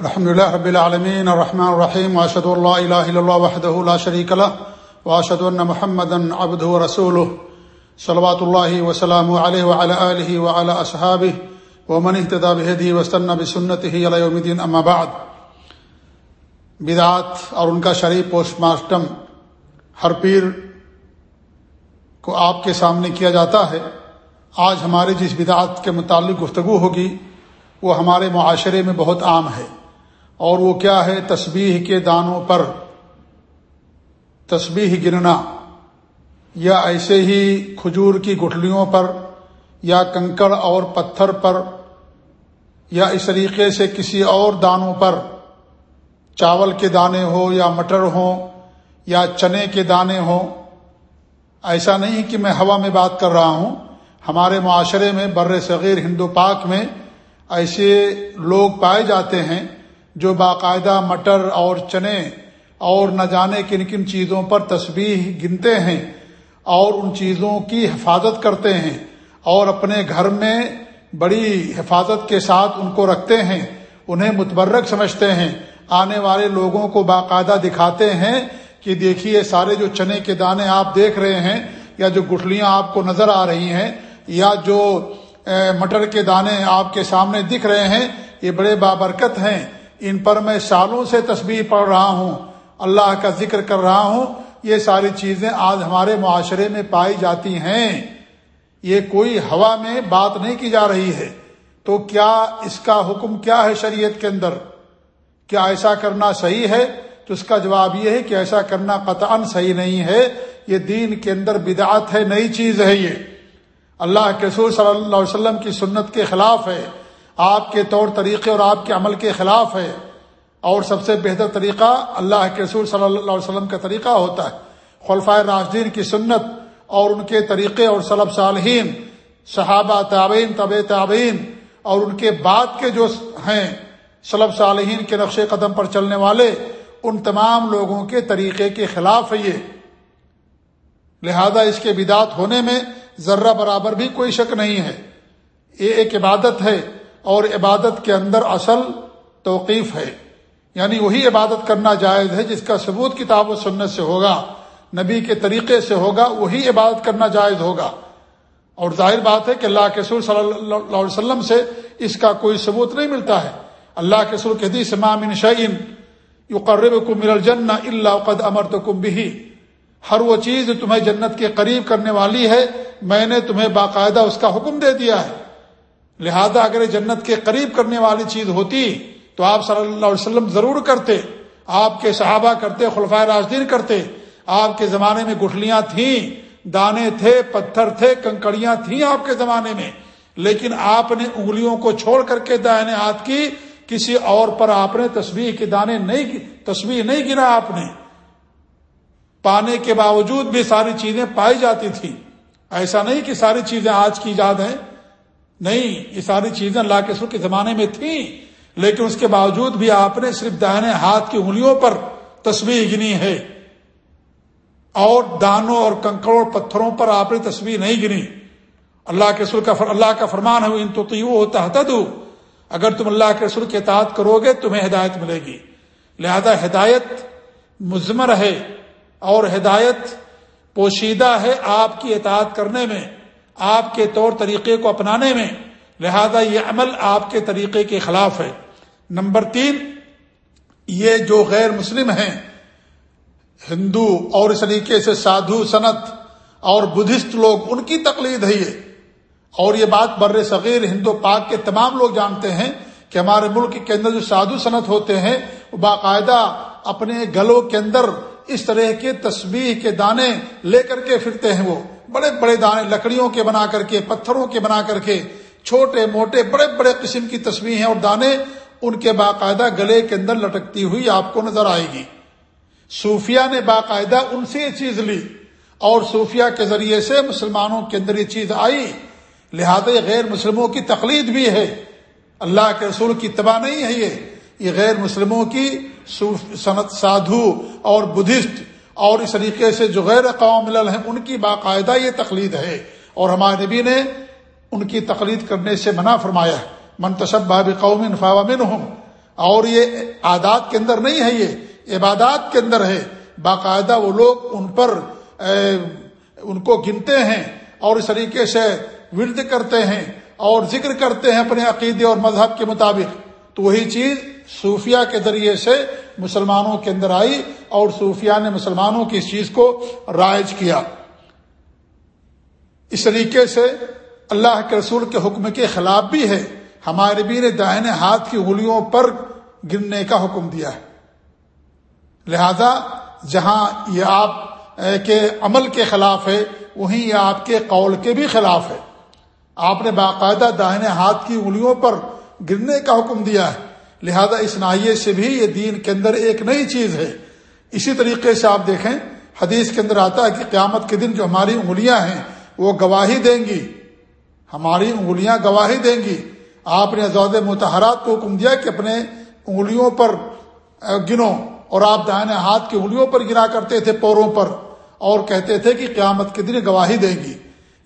الحمد لله رب العالمين الرحمن الرحيم واشهد ان لا اله الا الله وحده لا شريك له واشهد ان محمدا عبده ورسوله صلوات الله وسلامه عليه وعلى اله وعلى اصحابه ومن اهتدى بهديه واستنى بسنته الى يوم الدين اما بعد۔ بدعات اور ان کا شرعی پوسٹ مارٹم ہر پیر کو آپ کے سامنے کیا جاتا ہے۔ آج ہماری جس بدعات کے متعلق گفتگو ہوگی، وہ ہمارے معاشرے میں بہت عام ہے۔ اور وہ کیا ہے تسبیح کے دانوں پر تسبیح گرنا یا ایسے ہی کھجور کی گٹھلیوں پر یا کنکڑ اور پتھر پر یا اس طریقے سے کسی اور دانوں پر چاول کے دانے ہو یا مٹر ہوں یا چنے کے دانے ہوں۔ ایسا نہیں کہ میں ہوا میں بات کر رہا ہوں۔ ہمارے معاشرے میں بر صغیر ہندو پاک میں ایسے لوگ پائے جاتے ہیں جو باقاعدہ مٹر اور چنے اور نہ جانے کن کن چیزوں پر تسبیح گنتے ہیں اور ان چیزوں کی حفاظت کرتے ہیں اور اپنے گھر میں بڑی حفاظت کے ساتھ ان کو رکھتے ہیں، انہیں متبرک سمجھتے ہیں۔ آنے والے لوگوں کو باقاعدہ دکھاتے ہیں کہ دیکھیے سارے جو چنے کے دانے آپ دیکھ رہے ہیں یا جو گٹھلیاں آپ کو نظر آ رہی ہیں یا جو مٹر کے دانے آپ کے سامنے دکھ رہے ہیں، یہ بڑے بابرکت ہیں۔ ان پر میں سالوں سے تصویر پڑھ رہا ہوں، اللہ کا ذکر کر رہا ہوں، یہ ساری چیزیں آج ہمارے معاشرے میں پائی جاتی ہیں۔ یہ کوئی ہوا میں بات نہیں کی جا رہی ہے۔ تو کیا اس کا حکم کیا ہے شریعت کے اندر؟ کیا ایسا کرنا صحیح ہے؟ تو اس کا جواب یہ ہے کہ ایسا کرنا قطعا صحیح نہیں ہے۔ یہ دین کے اندر بدعت ہے، نئی چیز ہے یہ۔ اللہ کے رسول صلی اللہ علیہ وسلم کی سنت کے خلاف ہے۔ آپ کے طور طریقے اور آپ کے عمل کے خلاف ہے اور سب سے بہتر طریقہ اللہ کے رسول صلی اللہ علیہ وسلم کا طریقہ ہوتا ہے۔ خلفۂ راشدین کی سنت اور ان کے طریقے اور صلب صالحین، صحابہ تعبین طب تعبین اور ان کے بعد کے جو ہیں صلب صالحین کے نقش قدم پر چلنے والے، ان تمام لوگوں کے طریقے کے خلاف ہے یہ۔ لہذا اس کے بدات ہونے میں ذرہ برابر بھی کوئی شک نہیں ہے۔ یہ ایک عبادت ہے۔ اور عبادت کے اندر اصل توقیف ہے۔ یعنی وہی عبادت کرنا جائز ہے جس کا ثبوت کتاب و سنت سے ہوگا، نبی کے طریقے سے ہوگا، وہی عبادت کرنا جائز ہوگا۔ اور ظاہر بات ہے کہ اللہ کے سر صلی اللہ علیہ وسلم سے اس کا کوئی ثبوت نہیں ملتا ہے۔ اللہ کے سر کے حدیث امام شعین یو قرب کو مل اللہ قد امر تو کم بھی ہر وہ چیز تمہیں جنت کے قریب کرنے والی ہے، میں نے تمہیں باقاعدہ اس کا حکم دے دیا ہے۔ لہذا اگر جنت کے قریب کرنے والی چیز ہوتی تو آپ صلی اللہ علیہ وسلم ضرور کرتے، آپ کے صحابہ کرتے خلفۂ راجدین کرتے۔ آپ کے زمانے میں گٹھلیاں تھیں، دانے تھے، پتھر تھے، کنکڑیاں تھیں آپ کے زمانے میں۔ لیکن آپ نے انگلیوں کو چھوڑ کر کے دائنے ہاتھ کی، کسی اور پر آپ نے تصویر کے دانے نہیں تصویر نہیں گنا آپ نے۔ پانے کے باوجود بھی ساری چیزیں پائی جاتی تھی ایسا نہیں کہ ساری چیزیں آج کی یاد ہیں۔ نہیں، یہ ساری چیزیں اللہ کے سر کے زمانے میں تھیں، لیکن اس کے باوجود بھی آپ نے صرف دہنے ہاتھ کی انگلیوں پر تصویر گنی ہے۔ اور دانوں اور کنکڑوں پتھروں پر آپ نے تصویر نہیں گنی۔ اللہ کے سر کا فر، اللہ کا فرمان ہے ان تو ہوتا دوں اگر تم اللہ کے سر کے اطاعت کرو گے، تمہیں ہدایت ملے گی۔ لہذا ہدایت مزمر ہے اور ہدایت پوشیدہ ہے آپ کی اطاعت کرنے میں۔ آپ کے طور طریقے کو اپنانے میں، لہذا یہ عمل آپ کے طریقے کے خلاف ہے۔ نمبر تین، یہ جو غیر مسلم ہیں، ہندو اور اس طریقے سے سادھو صنعت اور بدھسٹ لوگ، ان کی تقلید ہے یہ۔ اور یہ بات بر صغیر ہندو پاک کے تمام لوگ جانتے ہیں کہ ہمارے ملک کے اندر جو سادھو صنعت ہوتے ہیں، وہ باقاعدہ اپنے گلوں کے اندر اس طرح کے تسبیح کے دانے لے کر کے پھرتے ہیں وہ۔ بڑے بڑے دانے لکڑیوں کے بنا کر کے، پتھروں کے بنا کر کے، چھوٹے، موٹے، بڑے بڑے قسم کی تصویر ہیں اور دانے ان کے باقاعدہ گلے کے اندر لٹکتی ہوئی آپ کو نظر آئے گی۔ صوفیہ نے باقاعدہ ان سے یہ چیز لی اور صوفیہ کے ذریعے سے مسلمانوں کے اندر یہ چیز آئی۔ لہذا یہ غیر مسلموں کی تقلید بھی ہے۔ اللہ کے رسول کی تباہ نہیں ہے یہ۔ یہ غیر مسلموں کی صنعت سادھو اور بدھسٹ اور اس طریقے سے جو غیر قوم ملل ہیں، ان کی باقاعدہ یہ تقلید ہے۔ اور ہمارے نبی نے ان کی تقلید کرنے سے منع فرمایا ہے۔ منتشب باب قوم فاوامن ہوں اور یہ عادات کے اندر نہیں ہے، یہ عبادات کے اندر ہے۔ باقاعدہ وہ لوگ ان پر ان کو گنتے ہیں اور اس طریقے سے ورد کرتے ہیں اور ذکر کرتے ہیں اپنے عقیدے اور مذہب کے مطابق۔ تو وہی چیز صوفیہ کے ذریعے سے مسلمانوں کے اندر آئی اور صوفیہ نے مسلمانوں کی اس چیز کو رائج کیا۔ اس طریقے سے اللہ کے رسول کے حکم کے خلاف بھی ہے۔ ہمارے بھی نے دائنے ہاتھ کی انگلیوں پر گرنے کا حکم دیا ہے۔ لہذا جہاں یہ آپ کے عمل کے خلاف ہے، وہیں یہ آپ کے قول کے بھی خلاف ہے۔ آپ نے باقاعدہ داہنے ہاتھ کی انگلیوں پر گرنے کا حکم دیا ہے۔ لہذا اس نائیے سے بھی یہ دین کے اندر ایک نئی چیز ہے۔ اسی طریقے سے آپ دیکھیں، حدیث کے اندر آتا ہے کہ قیامت کے دن جو ہماری انگلیاں ہیں، وہ گواہی دیں گی۔ ہماری انگلیاں گواہی دیں گی۔ آپ نے زود متحرات کو حکم دیا کہ اپنے انگلیوں پر گنو اور آپ دائیں ہاتھ کی انگلیوں پر گنا کرتے تھے پوروں پر اور کہتے تھے کہ قیامت کے دن گواہی دیں گی۔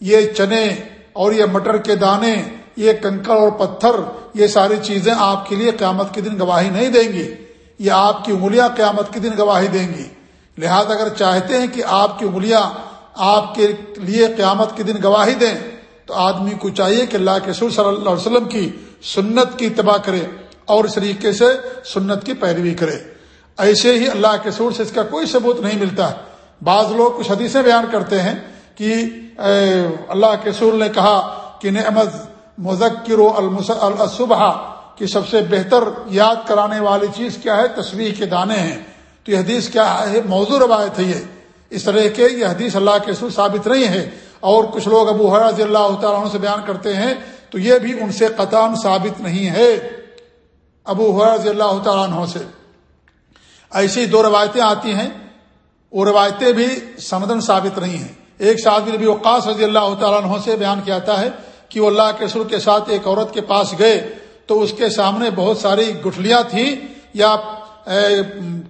یہ چنے اور یہ مٹر کے دانے، یہ کنکڑ اور پتھر یہ ساری چیزیں آپ کے لیے قیامت کے دن گواہی نہیں دیں گی، یہ آپ کی انگلیاں قیامت کے دن گواہی دیں گی۔ لہذا اگر چاہتے ہیں کہ آپ کی انگلیاں آپ کے لیے قیامت کے دن گواہی دیں، تو آدمی کو چاہیے کہ اللہ کے سر صلی اللہ علیہ وسلم کی سنت کی اتباع کرے اور اس طریقے سے سنت کی پیروی کرے۔ ایسے ہی اللہ کے سور سے اس کا کوئی ثبوت نہیں ملتا۔ بعض لوگ کچھ حدیثیں بیان کرتے ہیں کہ اللہ کے سور نے کہا کہ نعمت مذکر و الصبح کی سب سے بہتر یاد کرانے والی چیز کیا ہے؟ تصویر کے دانے ہیں۔ تو یہ حدیث کیا ہے؟ موضوع روایت ہے یہ۔ اس طرح کے یہ حدیث اللہ کے سور ثابت نہیں ہے۔ اور کچھ لوگ ابو رضی اللہ تعالیٰ عنہ سے بیان کرتے ہیں تو یہ بھی ان سے قطام ثابت نہیں ہے۔ ابو رضی اللہ تعالیٰ عنہ سے۔ ایسی دو روایتیں آتی ہیں۔ وہ روایتیں بھی سمدن ثابت نہیں ہیں۔ ایک ساتھ نبی وقاص رضی اللہ تعالیٰ عنہ سے بیان کیا جاتا ہے کہ وہ اللہ کے سر کے ساتھ ایک عورت کے پاس گئے تو اس کے سامنے بہت ساری گٹھلیاں تھیں یا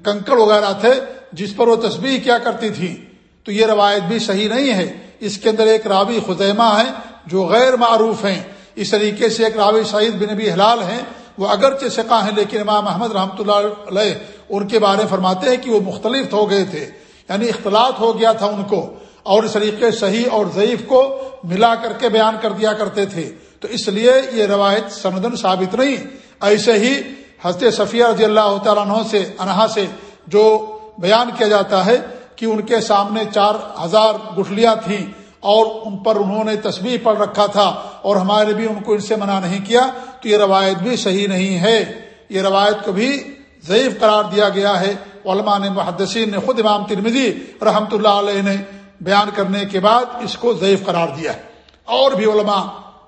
کنکڑ وغیرہ تھے جس پر وہ تصویر کیا کرتی تھی تو یہ روایت بھی صحیح نہیں ہے۔ اس کے اندر ایک راوی خزیمہ ہے جو غیر معروف ہیں۔ اس طریقے سے ایک راوی سعید بن نبی حلال ہیں۔ وہ اگرچہ سکا ہیں لیکن امام محمد رحمۃ اللہ علیہ ان کے بارے فرماتے ہیں کہ وہ مختلف ہو گئے تھے۔ یعنی اختلاط ہو گیا تھا ان کو۔ اور اس طریقے صحیح اور ضعیف کو ملا کر کے بیان کر دیا کرتے تھے۔ تو اس لیے یہ روایت سندن ثابت نہیں۔ ایسے ہی حضرت صفیہ رضی اللہ تعالیٰ عنہ سے، انہا سے جو بیان کیا جاتا ہے کہ ان کے سامنے چار ہزار گٹھلیاں تھیں اور ان پر انہوں نے تصویر پڑھ رکھا تھا اور ہمارے بھی ان کو ان سے منع نہیں کیا، تو یہ روایت بھی صحیح نہیں ہے۔ یہ روایت کو بھی ضعیف قرار دیا گیا ہے۔ علماء نے محدثین نے خود امام ترمزی رحمۃ اللہ علیہ نے بیان کرنے کے بعد اس کو ضعیف قرار دیا ہے۔ اور بھی علماء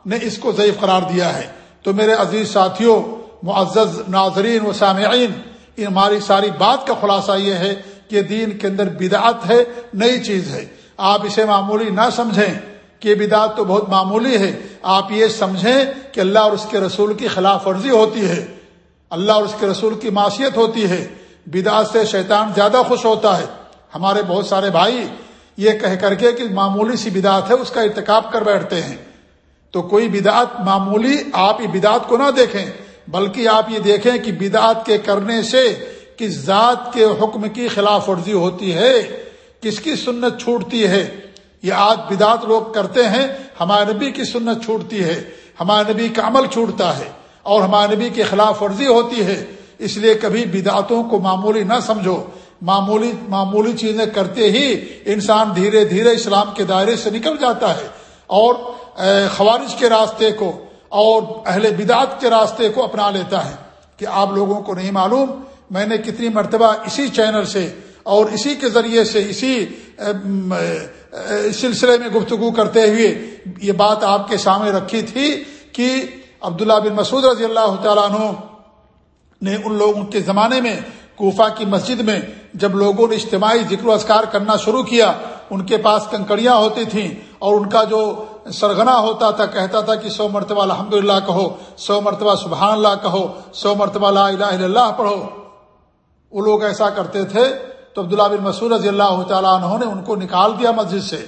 نے اس کو ضعیف قرار دیا ہے۔ تو میرے عزیز ساتھیوں معزز ناظرین و سامعین ان ہماری ساری بات کا خلاصہ یہ ہے کہ دین کے اندر بدعت ہے، نئی چیز ہے۔ آپ اسے معمولی نہ سمجھیں کہ بدعت تو بہت معمولی ہے۔ آپ یہ سمجھیں کہ اللہ اور اس کے رسول کی خلاف ورزی ہوتی ہے۔ اللہ اور اس کے رسول کی معاشیت ہوتی ہے۔ بدعت سے شیطان زیادہ خوش ہوتا ہے۔ ہمارے بہت سارے بھائی یہ کہہ کر کے کہ معمولی سی بدعت ہے، اس کا ارتکاب کر بیٹھتے ہیں۔ تو کوئی بدعت معمولی آپ یہ بدعت کو نہ دیکھیں، بلکہ آپ یہ دیکھیں کہ بدعت کے کرنے سے کس ذات کے حکم کی خلاف ورزی ہوتی ہے، کس کی سنت چھوٹتی ہے۔ یہ آج بدعت لوگ کرتے ہیں، ہمارے نبی کی سنت چھوٹتی ہے، ہمارے نبی کا عمل چھوٹتا ہے اور ہمارے نبی کی خلاف ورزی ہوتی ہے۔ اس لیے کبھی بدعتوں کو معمولی نہ سمجھو۔ معمولی معمولی چیزیں کرتے ہی انسان دھیرے دھیرے اسلام کے دائرے سے نکل جاتا ہے اور خوارج کے راستے کو اور اہل بدعت کے راستے کو اپنا لیتا ہے کہ آپ لوگوں کو نہیں معلوم، میں نے کتنی مرتبہ اسی چینل سے اور اسی کے ذریعے سے اسی سلسلے میں گفتگو کرتے ہوئے یہ بات آپ کے سامنے رکھی تھی کہ عبداللہ بن مسعود رضی اللہ تعالیٰ عنہ نے ان لوگوں کے زمانے میں کوفہ کی مسجد میں جب لوگوں نے اجتماعی ذکر و اذکار کرنا شروع کیا، ان کے پاس کنکڑیاں ہوتی تھیں اور ان کا جو سرگنا ہوتا تھا، کہتا تھا کہ سو مرتبہ الحمد للہ کہو، سو مرتبہ سبحان اللہ کہو، سو مرتبہ لا الہ الا اللہ پڑھو۔ وہ لوگ ایسا کرتے تھے تو عبداللہ بن مسعود رضی اللہ تعالیٰ عنہ نے ان کو نکال دیا مسجد سے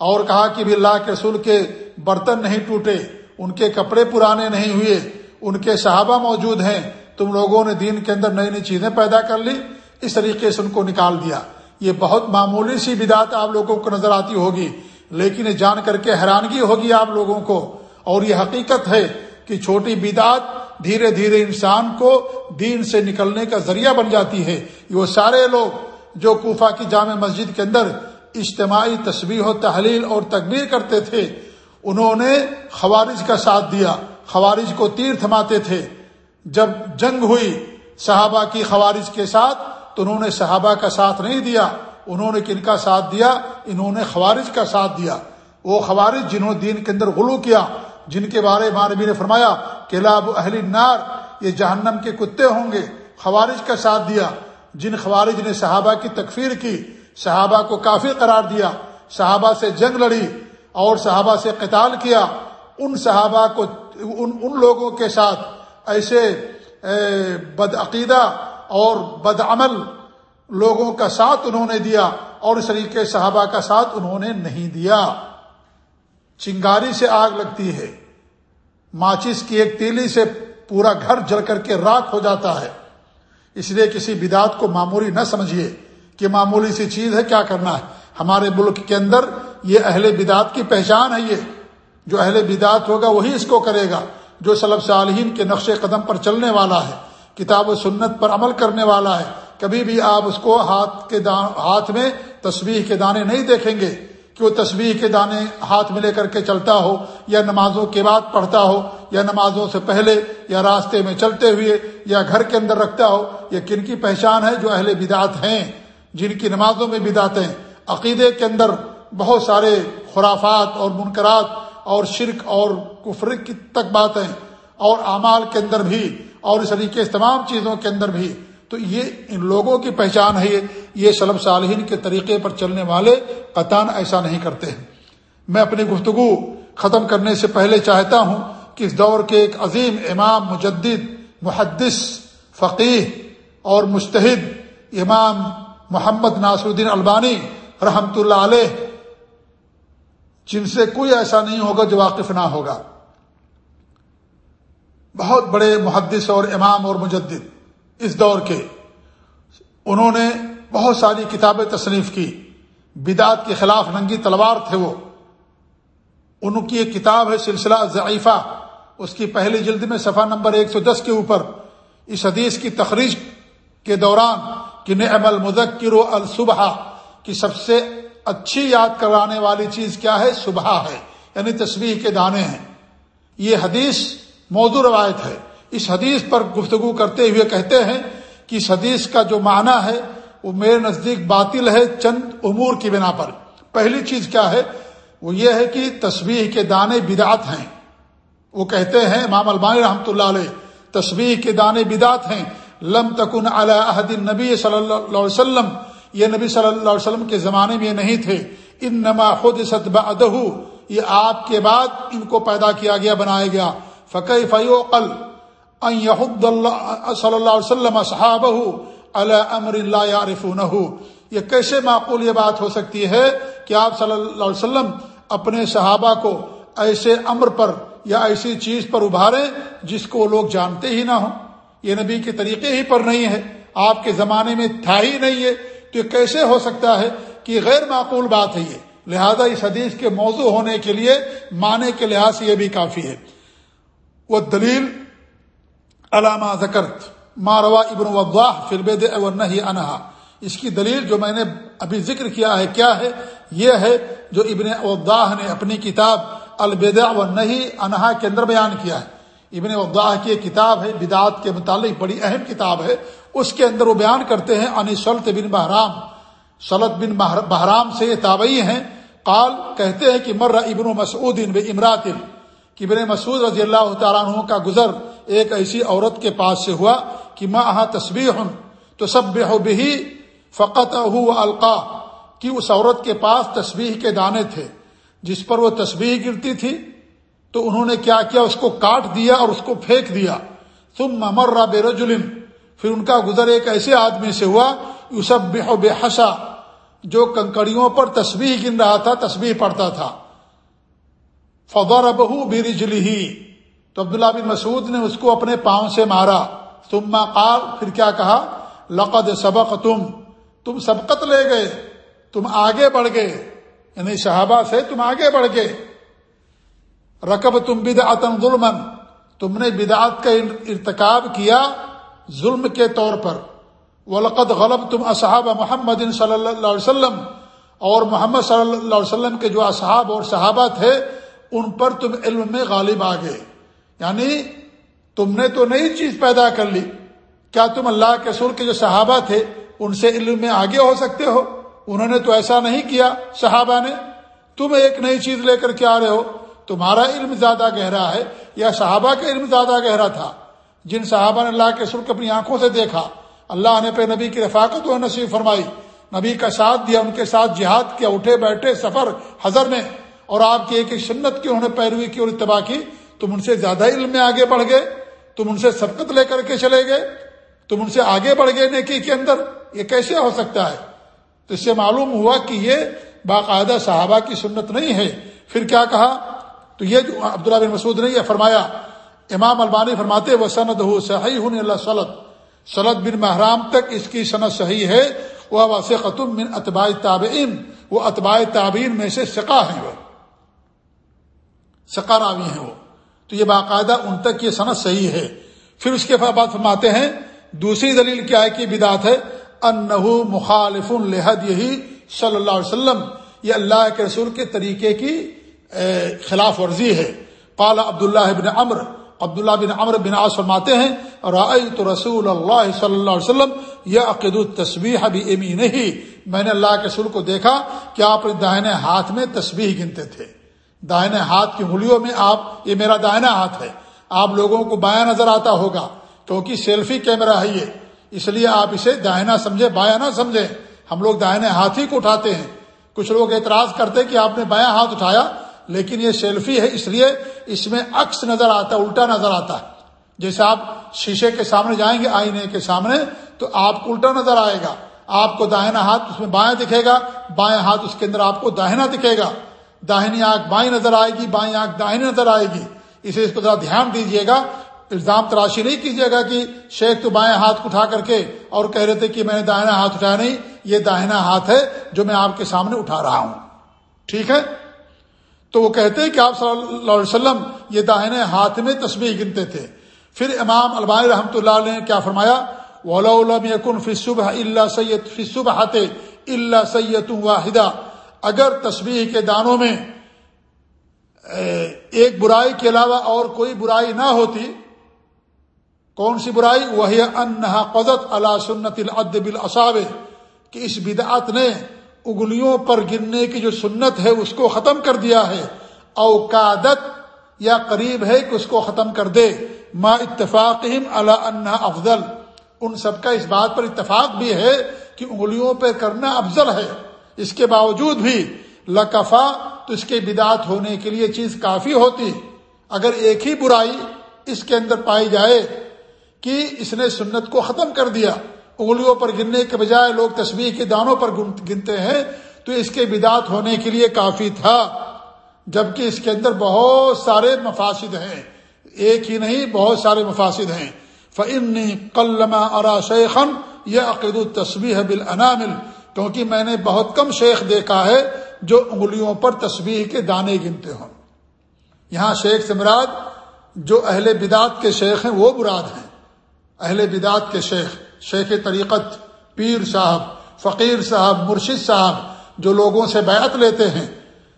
اور کہا کہ بھی اللہ کے رسول کے برتن نہیں ٹوٹے، ان کے کپڑے پرانے نہیں ہوئے، ان کے صحابہ موجود ہیں تم لوگوں نے دین کے اندر نئی نئی چیزیں پیدا کر لی، اس طریقے سے ان کو نکال دیا۔ یہ بہت معمولی سی بدعت آپ لوگوں کو نظر آتی ہوگی، لیکن یہ جان کر کے حیرانگی ہوگی آپ لوگوں کو۔ اور یہ حقیقت ہے کہ چھوٹی بدعت دھیرے دھیرے انسان کو دین سے نکلنے کا ذریعہ بن جاتی ہے۔ وہ سارے لوگ جو کوفہ کی جامع مسجد کے اندر اجتماعی تصویر و تحلیل اور تکبیر کرتے تھے، انہوں نے خوارج کا ساتھ دیا۔ خوارج کو تیر تھماتے تھے۔ جب جنگ ہوئی صحابہ کی خوارج کے ساتھ تو انہوں نے صحابہ کا ساتھ نہیں دیا، انہوں نے کن کا ساتھ دیا؟ انہوں نے خوارج کا ساتھ دیا۔ وہ خوارج جنہوں نے دین کے اندر غلو کیا، جن کے بارے مانبی نے فرمایا کہ لاب اہل نار یہ جہنم کے کتے ہوں گے۔ خوارج کا ساتھ دیا۔ جن خوارج نے صحابہ کی تکفیر کی، صحابہ کو کافی قرار دیا۔ صحابہ سے جنگ لڑی اور صحابہ سے قتال کیا۔ ان صحابہ کو، ان ان لوگوں کے ساتھ ایسے بدعقیدہ اور بدعمل لوگوں کا ساتھ انہوں نے دیا اور اس طریقے صحابہ کا ساتھ انہوں نے نہیں دیا۔ چنگاری سے آگ لگتی ہے، ماچس کی ایک تیلی سے پورا گھر جل کر کے راکھ ہو جاتا ہے۔ اس لیے کسی بدعت کو معمولی نہ سمجھیے کہ معمولی سی چیز ہے، کیا کرنا ہے؟ ہمارے ملک کے اندر یہ اہل بدعت کی پہچان ہے یہ۔ جو اہل بدعت ہوگا وہی اس کو کرے گا۔ جو سلب صالحین کے نقش قدم پر چلنے والا ہے، کتاب و سنت پر عمل کرنے والا ہے، کبھی بھی آپ اس کو ہاتھ کے ہاتھ میں تصویر کے دانے نہیں دیکھیں گے کہ وہ تصویر کے دانے ہاتھ میں لے کر کے چلتا ہو، یا نمازوں کے بعد پڑھتا ہو، یا نمازوں سے پہلے، یا راستے میں چلتے ہوئے، یا گھر کے اندر رکھتا ہو، یہ کن کی پہچان ہے جو اہل بدعت ہیں؟ جن کی نمازوں میں بدعتیں۔ عقیدے کے اندر بہت سارے خرافات اور منکرات اور شرک اور کفر کی تک باتیں اور اعمال کے اندر بھی اور اس طریقے تمام چیزوں کے اندر بھی تو یہ ان لوگوں کی پہچان ہے یہ سلب صالحین کے طریقے پر چلنے والے قطان ایسا نہیں کرتے ہیں۔ میں اپنی گفتگو ختم کرنے سے پہلے چاہتا ہوں کہ اس دور کے ایک عظیم امام، مجدد، محدث فقیح اور مشتحد امام محمد ناصر الدین البانی رحمۃ اللہ علیہ جن سے کوئی ایسا نہیں ہوگا جو واقف نہ ہوگا۔ بہت بڑے محدث اور امام اور مجدد اس دور کے۔ انہوں نے بہت ساری کتابیں تصنیف کی۔ بدعت کے خلاف ننگی تلوار تھے وہ۔ ان کی ایک کتاب ہے سلسلہ ضعیفہ۔ اس کی پہلی جلد میں صفحہ نمبر ایک سو دس کے اوپر۔ اس حدیث کی تخریج کے دوران کہ نعم المذکر و الصبح کی سب سے اچھی یاد کرانے والی چیز کیا ہے؟ صبح ہے یعنی تصویر کے دانے ہیں۔ یہ حدیث موضوع روایت ہے۔ اس حدیث پر گفتگو کرتے ہوئے کہتے ہیں کہ اس حدیث کا جو معنی ہے، وہ میرے نزدیک باطل ہے چند امور کی بنا پر۔ پہلی چیز کیا ہے؟ وہ یہ ہے کہ تصویر کے دانے بدعت ہیں۔ وہ کہتے ہیں، امام البانی رحمۃ اللہ علیہ تصویر کے دانے بدعت ہیں۔ لم تکن علی نبی صلی اللہ علیہ وسلم یہ نبی صلی اللہ علیہ وسلم کے زمانے میں نہیں تھے۔ ان نما خود ستبہ یہ آپ کے بعد ان کو پیدا کیا گیا، بنایا گیا۔ فقی فیوقل صلی اللہ علیہ وسلم صحاب امر اللہ عارف یہ کیسے معقول یہ بات ہو سکتی ہے کہ آپ صلی اللہ علیہ وسلم اپنے صحابہ کو ایسے امر پر یا ایسی چیز پر ابھارے جس کو لوگ جانتے ہی نہ ہوں۔ یہ نبی کے طریقے ہی پر نہیں ہے۔ آپ کے زمانے میں تھا ہی نہیں ہے۔ تو یہ کیسے ہو سکتا ہے کہ غیر معقول بات ہے یہ؟ لہذا اس حدیث کے موضوع ہونے کے لیے معنی کے لحاظ سے یہ بھی کافی ہے۔ وہ دلیل علامہ زکرت ماروا ابن وضاح فربید نہیں انہا اس کی دلیل جو میں نے ابھی ذکر کیا ہے کیا ہے؟ یہ ہے جو ابن وضاح نے اپنی کتاب البید و نہیں انہا کے اندر بیان کیا ہے۔ ابن وضاح کی ایک کتاب ہے بدعت کے متعلق بڑی اہم کتاب ہے۔ اس کے اندر وہ بیان کرتے ہیں ان سلط بن بحرام سلط بن بحرام سے یہ تابعی ہیں۔ قال، کہتے ہیں کہ مر ابن مسعود بے امرات ابن مسعود رضی اللہ تعالیٰ عنہ کا گزر ایک ایسی عورت کے پاس سے ہوا کہ ماں اہاں تصویر ہوں تو سب بے بہی فقط القا، کہ اس عورت کے پاس تصویر کے دانے تھے، جس پر وہ تصویر گرتی تھی۔ تو انہوں نے کیا کیا؟ اس کو کاٹ دیا اور اس کو پھینک دیا۔ تم ممر بے رجلم پھر ان کا گزر ایک ایسے آدمی سے ہوا یوسف بے حسا جو کنکڑیوں پر تصویر گن رہا تھا تصویر پڑتا تھا۔ فضور بہو بیری جلی ہی تو عبداللہ بن مسعود نے اس کو اپنے پاؤں سے مارا۔ ثم قال، پھر کیا کہا؟ لقد سبق تم تم سبقت لے گئے، تم آگے بڑھ گئے۔ یعنی صحابہ سے تم آگے بڑھ گئے۔ رقب تم بدعتن ظلم تم نے بدعت کا ارتکاب کیا ظلم کے طور پر۔ ولقد غلب تم اصحاب محمد صلی اللہ علیہ وسلم۔ اور محمد صلی اللہ علیہ وسلم کے جو اصحاب اور صحابہ تھے، ان پر تم علم میں غالب آ گئے۔ یعنی تم نے تو نئی چیز پیدا کر لی۔ کیا تم اللہ کے سر کے جو صحابہ تھے، ان سے علم میں آگے ہو سکتے ہو؟ انہوں نے تو ایسا نہیں کیا صحابہ نے۔ تم ایک نئی چیز لے کر کے آ رہے ہو۔ تمہارا علم زیادہ گہرا ہے یا صحابہ کا علم زیادہ گہرا تھا؟ جن صحابہ نے اللہ کے سر کو اپنی آنکھوں سے دیکھا، اللہ نے پہ نبی کی رفاقت و نصیب فرمائی۔ نبی کا ساتھ دیا، ان کے ساتھ جہاد کیا، اٹھے بیٹھے سفر، حضر میں، اور آپ کی ایک ایک سنت کی انہوں نے پیروی کی اور اتباع کی۔ تم ان سے زیادہ علم میں آگے بڑھ گئے، تم ان سے سبقت لے کر کے چلے گئے، تم ان سے آگے بڑھ گئے نیکی کے اندر۔ یہ کیسے ہو سکتا ہے؟ تو اس سے معلوم ہوا کہ یہ باقاعدہ صحابہ کی سنت نہیں ہے۔ پھر کیا کہا؟ تو یہ جو عبداللہ بن مسعود نے یہ فرمایا، امام البانی فرماتے وہ سند ہو صحیح ہوں اللہ سلط سلط بن محرام تک اس کی صنعت صحیح ہے، وہ واس قطب بن تابعین وہ اتباء تابعین میں سے سقا ہیں وہ۔ سقا راوی ہیں وہ۔ تو یہ باقاعدہ ان تک یہ صنعت صحیح ہے۔ پھر اس کے بعد فرماتے ہیں، دوسری دلیل کیا ہے کہ بدات ہے؟ انہو مخالف الحد یہی صلی اللہ علیہ وسلم۔ یہ اللہ کے رسول کے طریقے کی خلاف ورزی ہے۔ قال عبداللہ بن امر عبداللہ بن امر بن آس فرماتے ہیں، رأیت رسول اللہ صلی اللہ علیہ وسلم یا عقید التصبیح بھی امی نہیں میں نے اللہ کے رسول کو دیکھا کہ آپ داہنے ہاتھ میں تسبیح گنتے تھے۔ داہنے ہاتھ کی انگلیوں میں آپ، یہ میرا داہنا ہاتھ ہے۔ آپ لوگوں کو بایاں نظر آتا ہوگا، کیونکہ سیلفی کیمرہ ہے یہ۔ اس لیے آپ اسے داہنا سمجھے بایاں نہ سمجھے ہم لوگ داہنے ہاتھ ہی کو اٹھاتے ہیں۔ کچھ لوگ اعتراض کرتے کہ آپ نے بایاں ہاتھ اٹھایا لیکن یہ سیلفی ہے، اس لیے اس میں عکس نظر آتا ہے، الٹا نظر آتا ہے۔ جیسے آپ شیشے کے سامنے جائیں گے، آئینے کے سامنے، تو آپ کو الٹا نظر آئے گا۔ آپ کو داہنا ہاتھ اس میں بایاں دکھے گا، بائیں ہاتھ اس کے اندر آپ کو داہنا دکھے گا۔ داہنی آنکھ بائیں نظر آئے گی، بائیں آنکھ داہنی نظر آئے گی۔ اسے اس کو ذرا دھیان دیجیے گا۔ الزام تراشی نہیں کیجیے گا کہ شیخ تو بائیں ہاتھ اٹھا کر کے اور کہہ رہے تھے کہ میں نے داہنا ہاتھ اٹھایا نہیں، یہ داہنا ہاتھ ہے جو میں آپ کے سامنے اٹھا رہا ہوں۔ ٹھیک ہے؟ تو وہ کہتے ہیں کہ آپ صلی اللہ علیہ وسلم یہ داہنے ہاتھ میں تصویر گنتے تھے۔ پھر امام البانی رحمۃ اللہ علیہ نے کیا فرمایا؟ یقن فصب اللہ سید فصب ہاتھ اللہ سید واحدہ اگر تصویر کے دانوں میں ایک برائی کے علاوہ اور کوئی برائی نہ ہوتی، کون سی برائی؟ وہ انہا قدت اللہ سنت العد اصاب کہ اس بدعت نے اگلیوں پر گرنے کی جو سنت ہے اس کو ختم کر دیا ہے۔ اوقادت یا قریب ہے کہ اس کو ختم کر دے۔ ما اتفاق اللہ انہا افضل۔ ان سب کا اس بات پر اتفاق بھی ہے کہ انگلیوں پہ کرنا افضل ہے۔ اس کے باوجود بھی لکفا، تو اس کے بدعت ہونے کے لیے چیز کافی ہوتی۔ اگر ایک ہی برائی اس کے اندر پائی جائے کہ اس نے سنت کو ختم کر دیا۔ انگلیوں پر گننے کے بجائے لوگ تصویر کے دانوں پر گنتے ہیں، تو اس کے بدعت ہونے کے لیے کافی تھا، جبکہ اس کے اندر بہت سارے مفاصد ہیں۔ ایک ہی نہیں، بہت سارے مفاصد ہیں۔ فنی قلما ارا شیخن یہ عقید التصویر بالانامل کیونکہ میں نے بہت کم شیخ دیکھا ہے جو انگلیوں پر تصویر کے دانے گنتے ہوں۔ یہاں شیخ سے مراد جو اہل بدات کے شیخ ہیں، وہ مراد ہیں۔ اہل بدات کے شیخ۔ شیخ طریقت، پیر صاحب، فقیر صاحب، مرشد صاحب، جو لوگوں سے بیعت لیتے ہیں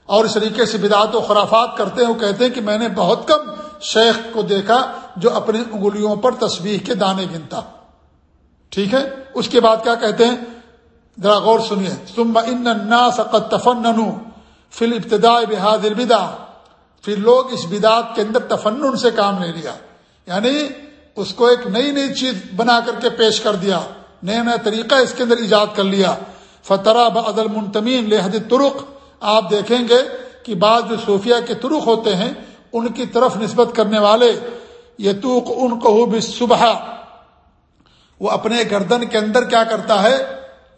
اور اس طریقے سے بدعت و خرافات کرتے ہیں، وہ کہتے ہیں کہ میں نے بہت کم شیخ کو دیکھا جو اپنی انگلیوں پر تصویر کے دانے گنتا۔ ٹھیک ہے؟ اس کے بعد کیا کہتے ہیں؟ ذرا غور سنیے۔ ثم ان الناس قد تفننوا فی الابتداء بهذه البدع پھر لوگ اس بدعت کے اندر تفنن سے کام لے لیا۔ یعنی اس کو ایک نئی نئی چیز بنا کر کے پیش کر دیا، نیا نیا طریقہ اس کے اندر ایجاد کر لیا۔ فترا بعض المنتمین لحد ترق آپ دیکھیں گے کہ بعض جو صوفیہ کے ترق ہوتے ہیں، ان کی طرف نسبت کرنے والے یہ توق ان کو بھی صبح وہ اپنے گردن کے اندر کیا کرتا ہے؟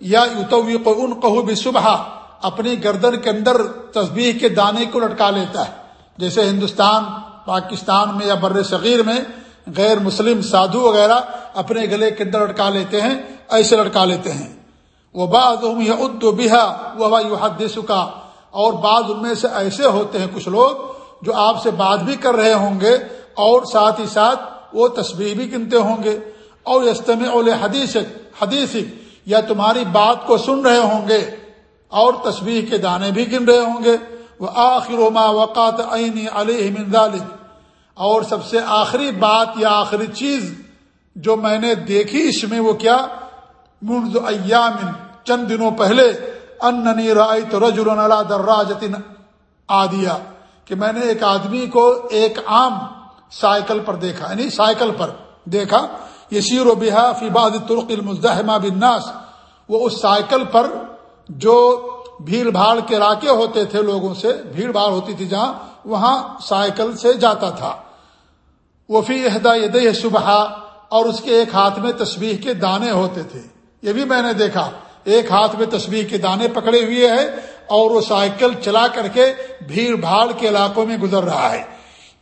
یا ان قہو بھی صبح اپنی گردن کے اندر تصبیح کے دانے کو لٹکا لیتا ہے۔ جیسے ہندوستان، پاکستان میں یا بر صغیر میں غیر مسلم سادھو وغیرہ اپنے گلے کے اندر لٹکا لیتے ہیں، ایسے لٹکا لیتے ہیں۔ وہ بعض اد و وہ حد سکا اور بعض ان میں سے ایسے ہوتے ہیں کچھ لوگ جو آپ سے بات بھی کر رہے ہوں گے اور ساتھ ہی ساتھ وہ تصویر بھی گنتے ہوں گے۔ اور استم اول حدیث حدیث یا تمہاری بات کو سن رہے ہوں گے اور تصویر کے دانے بھی گن رہے ہوں گے۔ وہ آخر ما وقات عینی علیہ من ذالک اور سب سے آخری بات یا آخری چیز جو میں نے دیکھی اس میں وہ کیا؟ منذ ایام، چند دنوں پہلے، اننی رائت رجل علی دراجت آدیا کہ میں نے ایک آدمی کو ایک عام سائیکل پر دیکھا یعنی سائیکل پر دیکھا، یسیر و بحا فی باد ترق المزدحمہ بناس وہ اس سائیکل پر جو بھیڑ بھاڑ کے علاقے ہوتے تھے لوگوں سے، بھیڑ بھاڑ ہوتی تھی جہاں، وہاں سائیکل سے جاتا تھا۔ وہ فی عہدہ ید صبح اور اس کے ایک ہاتھ میں تصویر کے دانے ہوتے تھے۔ یہ بھی میں نے دیکھا۔ ایک ہاتھ میں تصویر کے دانے پکڑے ہوئے ہیں، اور وہ سائیکل چلا کر کے بھیڑ بھاڑ کے علاقوں میں گزر رہا ہے۔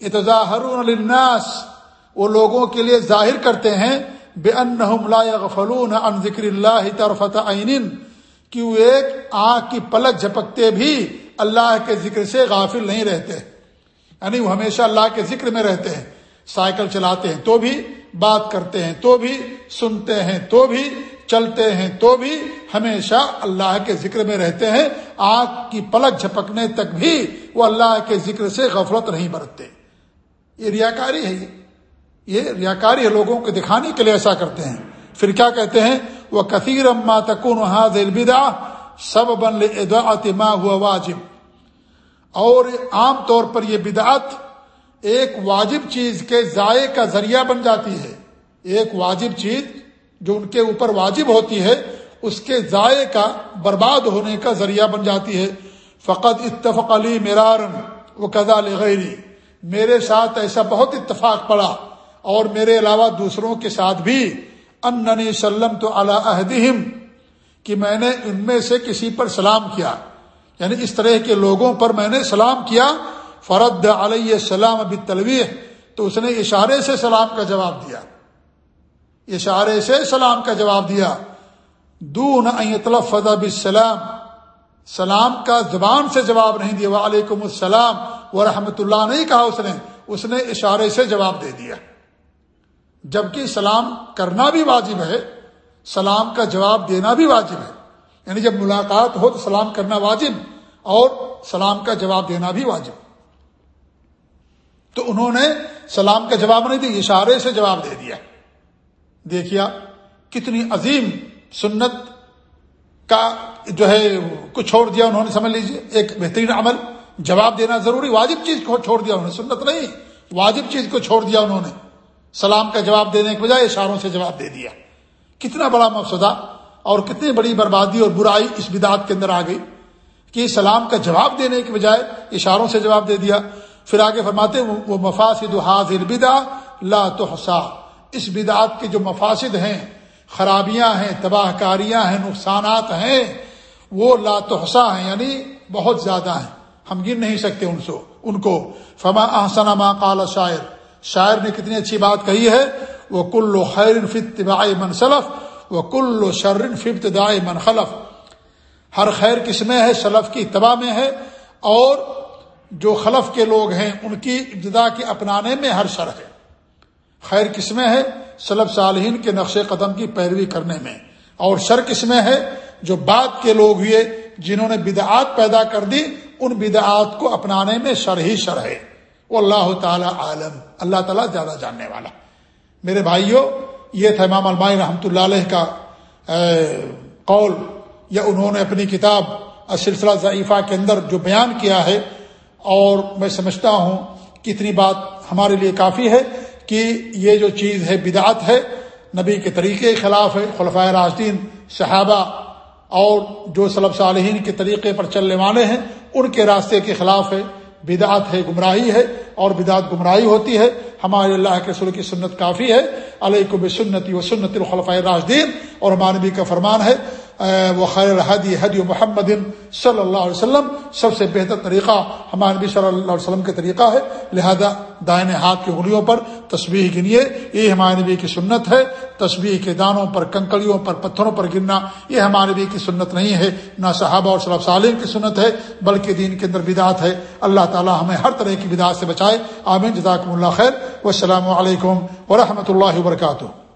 اتظاہر الناس وہ لوگوں کے لیے ظاہر کرتے ہیں بے ان لا غفلون ان ذکر اللہ طرفت عین، کہ وہ ایک آنکھ کی پلک جھپکتے بھی اللہ کے ذکر سے غافل نہیں رہتے۔ یعنی وہ ہمیشہ اللہ کے ذکر میں رہتے ہیں۔ سائیکل چلاتے ہیں تو بھی بات کرتے ہیں، تو بھی سنتے ہیں، تو بھی چلتے ہیں، تو بھی ہمیشہ اللہ کے ذکر میں رہتے ہیں۔ آنکھ کی پلک جھپکنے تک بھی وہ اللہ کے ذکر سے غفلت نہیں برتتے۔ یہ ریاکاری ہے۔ یہ ریاکاری ہے لوگوں کو دکھانے کے لیے ایسا کرتے ہیں۔ پھر کیا کہتے ہیں؟ وہ کثیر اما تکن البدا سب بن اتما ہوا واجب اور عام طور پر یہ بدعت ایک واجب چیز کے ضائع کا ذریعہ بن جاتی ہے۔ ایک واجب چیز جو ان کے اوپر واجب ہوتی ہے، اس کے ضائع کا، برباد ہونے کا ذریعہ بن جاتی ہے۔ فقط اتفق علی میرارن وہ قزا لغیری میرے ساتھ ایسا بہت اتفاق پڑا، اور میرے علاوہ دوسروں کے ساتھ بھی۔ اننی سلم تو عہدہم کہ میں نے ان میں سے کسی پر سلام کیا۔ یعنی اس طرح کے لوگوں پر میں نے سلام کیا۔ فرد علیہ السلام ابی تلویح تو اس نے اشارے سے سلام کا جواب دیا۔ اشارے سے سلام کا جواب دیا۔ دون اطلف فضا بالسلام۔ سلام کا زبان سے جواب نہیں دیا۔ وعلیکم السلام۔ وہ رحمت اللہ نہیں کہا اس نے۔ اس نے اشارے سے جواب دے دیا۔ جبکہ سلام کرنا بھی واجب ہے، سلام کا جواب دینا بھی واجب ہے۔ یعنی جب ملاقات ہو تو سلام کرنا واجب اور سلام کا جواب دینا بھی واجب۔ تو انہوں نے سلام کا جواب نہیں دیا، اشارے سے جواب دے دیا۔ دیکھیا، کتنی عظیم سنت کا جو ہے کچھ چھوڑ دیا انہوں نے، سمجھ لیجیے ایک بہترین عمل۔ جواب دینا ضروری، واجب چیز کو چھوڑ دیا انہوں نے، سنت نہیں، واجب چیز کو چھوڑ دیا انہوں نے۔ سلام کا جواب دینے کے بجائے اشاروں سے جواب دے دیا۔ کتنا بڑا مقصدہ اور کتنی بڑی بربادی اور برائی اس بدعت کے اندر آ گئی کہ سلام کا جواب دینے کے بجائے اشاروں سے جواب دے دیا۔ پھر آگے فرماتے وہ مفاصد حاضر بدا لا تحسا اس بدعت کے جو مفاسد ہیں، خرابیاں ہیں تباہ کاریاں ہیں، نقصانات ہیں، وہ لاتحسا ہیں یعنی بہت زیادہ ہیں۔ ہم گن نہیں سکتے ان سے ان کو۔ فما احسن ما قال شاعر۔ شاعر نے کتنی اچھی بات کہی ہے، وہ کل خیر فطباء منصلف وہ کل شرن فبتدا من خلف۔ ہر خیر کس میں ہے؟ سلف کی اتباع میں ہے، اور جو خلف کے لوگ ہیں، ان کی ابتدا کے اپنانے میں ہر شر ہے۔ خیر کس میں ہے؟ سلب صالحین کے نقش قدم کی پیروی کرنے میں۔ اور شر کس میں ہے؟ جو بعد کے لوگ ہوئے، جنہوں نے بدعات پیدا کر دی، ان بدعات کو اپنانے میں شر ہی شر ہے۔ وہ اللہ تعالی عالم۔ اللہ تعالیٰ زیادہ جاننے والا۔ میرے بھائیوں یہ تھا امام المائی رحمۃ اللہ علیہ کا قول، یا انہوں نے اپنی کتاب سلسلہ ضعیفہ کے اندر جو بیان کیا ہے اور میں سمجھتا ہوں کہ اتنی بات ہمارے لیے کافی ہے کہ یہ جو چیز ہے بدعت ہے، نبی کے طریقے کے خلاف ہے خلفۂ راجدین صحابہ اور جو صلب صالحین کے طریقے پر چلنے والے ہیں، ان کے راستے کے خلاف ہے۔ بدعت ہے، گمراہی ہے اور بدعت گمراہی ہوتی ہے۔ ہمارے اللہ کے رسول کی سنت کافی ہے۔ علیہ کو سنتی و سنت الخلفۂ راجدین اور مانوی کا فرمان ہے۔ وہ خیر الحدی حدی محمد صلی اللہ علیہ وسلم سب سے بہتر طریقہ ہمارے نبی صلی اللہ علیہ وسلم کا طریقہ ہے۔ لہذا دائیں ہاتھ کی انگلیوں پر تصویر گنیے۔ یہ ہمارے نبی کی سنت ہے۔ تصویر کے دانوں پر، کنکڑیوں پر، پتھروں پر گرنا یہ ہمارے نبی کی سنت نہیں ہے۔ نہ صحابہ اور صلاح سالم کی سنت ہے، بلکہ دین کے اندر بدعت ہے۔ اللہ تعالی ہمیں ہر طرح کی بدعت سے بچائے۔ آمین۔ جزاکم اللہ خیر۔ والسلام علیکم ورحمۃ اللہ وبرکاتہ۔